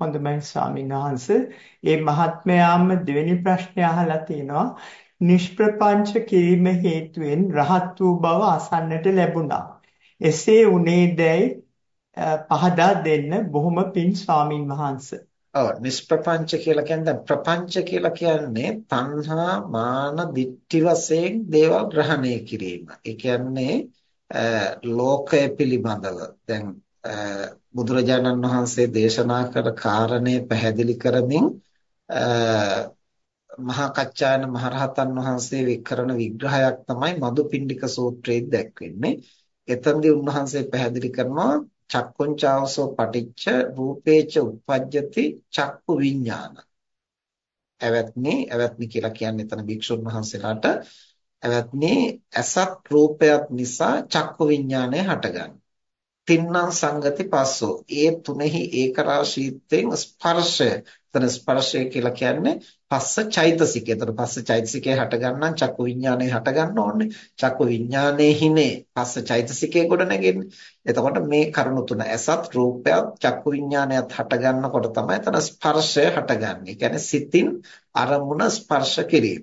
හොඳයි ස්වාමීන් වහන්සේ. ඒ මහත්මයාම දෙවෙනි ප්‍රශ්නය අහලා තිනවා. නිෂ්ප්‍රපංච කිරීම හේතුවෙන් රහත් වූ බව අසන්නට ලැබුණා. එසේ උනේදැයි පහදා දෙන්න බොහොම පිං ස්වාමින් වහන්සේ. ඔව් නිෂ්ප්‍රපංච කියලා කියන්නේ ප්‍රපංච කියලා කියන්නේ තණ්හා මාන දිට්ඨි වශයෙන් දේවල් ග්‍රහණය කිරීම. ඒ කියන්නේ ලෝකය පිළිබඳව දැන් බුදුරජාණන් වහන්සේ දේශනා කර කාරණේ පැහැදිලි කරමින් මහා කච්චායන මහරහතන් වහන්සේ විකරණ විග්‍රහයක් තමයි මදුපිණ්ඩික සූත්‍රයේ දැක්වෙන්නේ. එතනදී උන්වහන්සේ පැහැදිලි කරනවා චක්කුංචාවසෝ පටිච්ච රූපේච උප්පජ්ජති චක්කු විඥාන. එවත්නි එවත්නි කියලා කියන්නේ එතන භික්ෂුන් වහන්සේලාට එවත්නි අසත් රූපයක් නිසා චක්කු විඥානය හටගන්නවා. තින්නම් සංගති පස්සෝ ඒ තුනෙහි ඒකරාශීත්වයෙන් ස්පර්ශය එතන ස්පර්ශය කියලා කියන්නේ පස්ස චෛතසිකය. එතන පස්ස චෛතසිකය හට ගන්නම් චක්කු විඥානය හට ගන්න ඕනේ. චක්කු විඥානයේහිනේ පස්ස චෛතසිකය ගොඩ නැගෙන්නේ. එතකොට මේ කරුණු තුන ඇසත් රූපයත් චක්කු විඥානයත් හට ගන්නකොට තමයි එතන ස්පර්ශය හටගන්නේ. කියන්නේ සිතින් අරමුණ ස්පර්ශ කිරීම.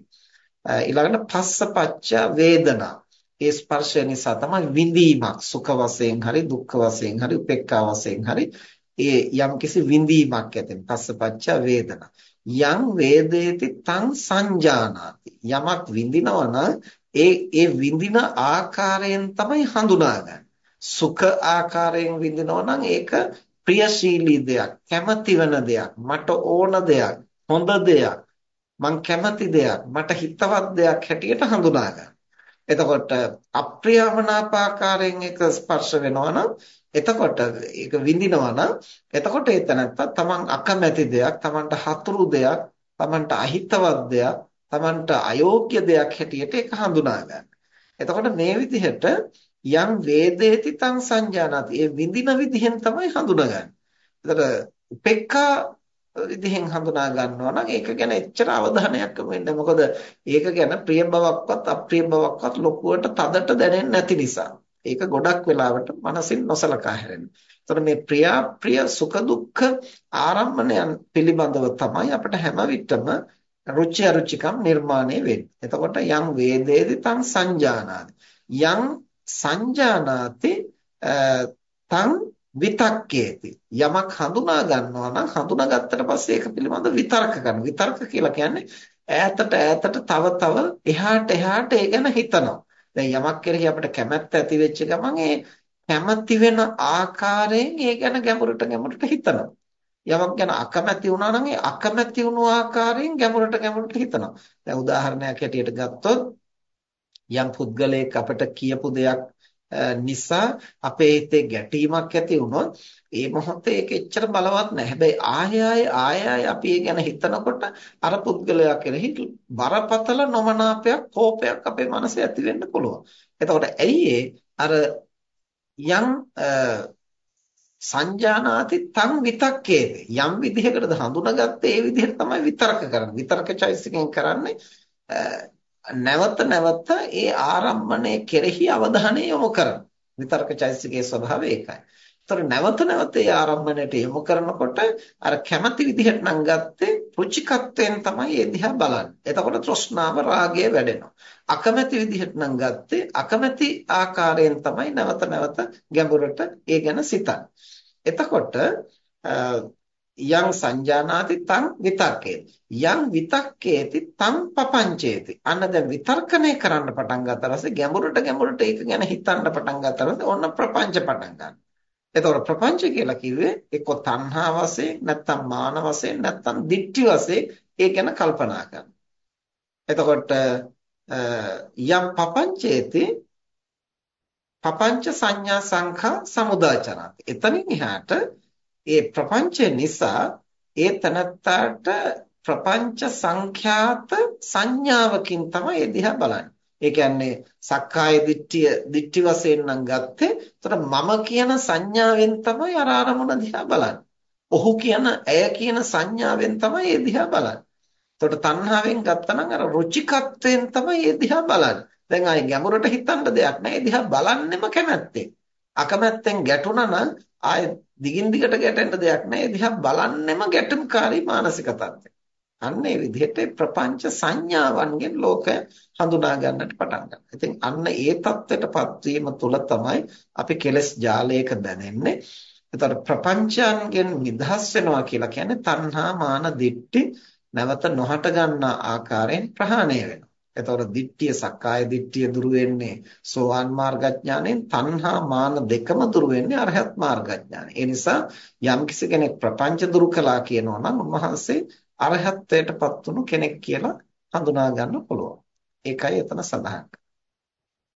ඊළඟට පස්සපච්ච වේදනා ඒ ස්පර්ශය නිසා තමයි විඳීමක් සුඛ වශයෙන් හරි දුක්ඛ වශයෙන් හරි උපේක්ඛා වශයෙන් හරි ඒ යම්කිසි විඳීමක් ඇතින්. පස්සපච්ච වේදනා. යං වේදේති තං සංජානාති. යමක් විඳිනවා ඒ ඒ විඳින ආකාරයෙන් තමයි හඳුනාගන්නේ. සුඛ ආකාරයෙන් විඳිනවා නම් ඒක ප්‍රියශීලී දෙයක් කැමති වෙන දෙයක් මට ඕන දෙයක් හොඳ දෙයක් මං කැමති දෙයක් මට හිතවත් දෙයක් හැටියට හඳුනා ගන්න. එතකොට අප්‍රියමනාපාකාරයෙන් එක ස්පර්ශ වෙනවා නම් එතකොට ඒක විඳිනවා නම් එතකොට ඒ තැනත්තා තමන් අකමැති දෙයක් තමන්ට හතුරු දෙයක් තමන්ට අහිතවත් දෙයක් තමන්ට අයෝග්‍ය දෙයක් හැටියට ඒක හඳුනා ගන්න. එතකොට මේ විදිහට යම් වේදේති තං සංජානති. ඒ විඳින විදිහෙන් තමයි හඳුනගන්නේ. එතකොට උපේක්ඛා විදිහෙන් හඳුනා ගන්නවා නම් ඒක ගැන එච්චර අවධානයක් යොමු වෙන්නේ මොකද ඒක ගැන ප්‍රිය බවක්වත් අප්‍රිය බවක්වත් ලොකුවට තදට දැනෙන්නේ නැති නිසා. ඒක ගොඩක් වෙලාවට මනසින් නොසලකා හැරෙනවා. එතකොට මේ ප්‍රිය ප්‍රිය සුඛ දුක්ඛ ආරම්මණයන් පිළිබඳව තමයි අපිට හැම විටම රුචි අරුචිකම් නිර්මාණය වෙන්නේ. එතකොට යම් වේදේති තං සංජානාති. යම් සංජානාති තං විතක්කේති යමක් හඳුනා ගන්නවා නම් හඳුනාගත්තට පස්සේ ඒක පිළිබඳව විතර්ක කරනවා. විතර්ක කියලා කියන්නේ ඈතට ඈතට තව තව එහාට එහාට ඒ ගැන හිතනවා. දැන් යමක් කෙරෙහි අපිට කැමැත්ත ඇති වෙච්ච ගමන් ඒ කැමැති වෙන ආකාරයෙන් ඒ ගැන ගැඹුරට ගැඹුරට හිතනවා. යමක් ගැන අකමැති වුණා නම් ඒ අකමැති වුණු ආකාරයෙන් ගැඹුරට ගැඹුරට හිතනවා. දැන් උදාහරණයක් හැටියට ගත්තොත් යම් පුද්ගලයෙක් අපට කියපු දෙයක් නිසා අපේ හිතේ ගැටීමක් ඇති වුණොත් ඒ මොහොතේ ඒක එච්චර බලවත් නැහැ. හැබැයි ආය ආය ආය ආය අපි ඒ ගැන හිතනකොට අර පුද්ගලයා කෙරෙහි බරපතල නොමනාපයක් කෝපයක් අපේ මනසේ ඇති වෙන්න පුළුවන්. එතකොට ඇයි අර යම් සංජානාති තං විතක්කේද යම් විදිහකටද හඳුනාගත්තේ ඒ විදිහට තමයි විතරක කරන්නේ. විතරක චෛසිකෙන් කරන්නේ නැවත නැවත ඒ ආරම්මණය කෙරෙහි අවධානය යොමු කරන විතර්ක චෛතසිකයේ ස්වභාවය ඒකයි. ඒතර නැවත නැවත ඒ ආරම්මණයට යොමු කරනකොට අර කැමැති විදිහට නම් ගත්තේ රුචිකත්වයෙන් තමයි ඒ දිහා බලන්නේ. එතකොට තෘෂ්ණාව රාගය වැඩෙනවා. අකමැති විදිහට නම් ගත්තේ අකමැති ආකාරයෙන් තමයි නැවත නැවත ගැඹුරට ඒ ගැන සිතන්නේ. එතකොට යං සංජානාති තං විතක්කේති යං විතක්කේති තං පපංචේති. අන්න දැන් විතර්කණය කරන්න පටන් ගත්තා ඊපස්සේ ගැඹුරට ගැඹුරට ඒක ගැන හිතන්න පටන් ගත්තා ඊපස්සේ ඔන්න ප්‍රපංච පටන් ගන්නවා. එතකොට ප්‍රපංච කියලා කිව්වේ එක්ක තණ්හා වශයෙන් නැත්නම් මාන වශයෙන් නැත්නම් දික්ටි වශයෙන් ඒ ගැන කල්පනා කරනවා. එතකොට යම් පපංචේති පපංච සංඥා සංඛා සමුදාචරති. එතනින් එහාට ඒ ප්‍රපංචය නිසා ඒ තනත්තාට ප්‍රපංච සංඛ්‍යාත සංඥාවකින් තමයි ඒ දිහා බලන්නේ. ඒ කියන්නේ සක්කාය දිට්ඨිය දිට්ඨි වශයෙන් නම් ගත්තේ. එතකොට මම කියන සංඥාවෙන් තමයි අර අරමුණ දිහා බලන්නේ. ඔහු කියන ඇය කියන සංඥාවෙන් තමයි ඒ දිහා බලන්නේ. එතකොට තණ්හාවෙන් ගත්තනම් අර රුචිකත්වයෙන් තමයි ඒ දිහා බලන්නේ. දැන් ආයේ ගැඹුරට හිතන්න දෙයක් නැහැ. ඒ දිහා බලන්නෙම කැමැත්තෙන්. අකමැත්තෙන් ගැටුණා නම් ආයේ දිගින් දිගට ගැටෙන්න දෙයක් නැහැ. ඒ දිහා බලන්නෙම ගැටුම්කාරී මානසික තත්ත්වයක්. අන්න ඒ විදිහට ප්‍රපංච සංඥාවන්ගෙන් ලෝකය හඳුනා ගන්නට පටන් ගන්නවා. ඉතින් අන්න ඒ தත්ත්වයටපත් වීම තුළ තමයි අපි කෙලස් ජාලයක දැනෙන්නේ. එතකොට ප්‍රපංචයන්ගෙන් නිදහස් වෙනවා කියලා කියන්නේ තණ්හා මාන දිට්ඨි නැවත නොහට ගන්නා ආකාරයෙන් ප්‍රහාණය වෙනවා. එතකොට දිට්ඨිය සක්කාය දිට්ඨිය දුරු වෙන්නේ සෝවාන් මාර්ගඥාණයෙන් තණ්හා මාන දෙකම දුරු වෙන්නේ අරහත් මාර්ගඥාණය. ඒ නිසා යම්කිසි කෙනෙක් ප්‍රපංච දුරු කළා කියනවා නම් උන්වහන්සේ අරහත්ත්වයටපත් වුණු කෙනෙක් කියලා හඳුනා ගන්න පුළුවන්. ඒකයි එතන සඳහන්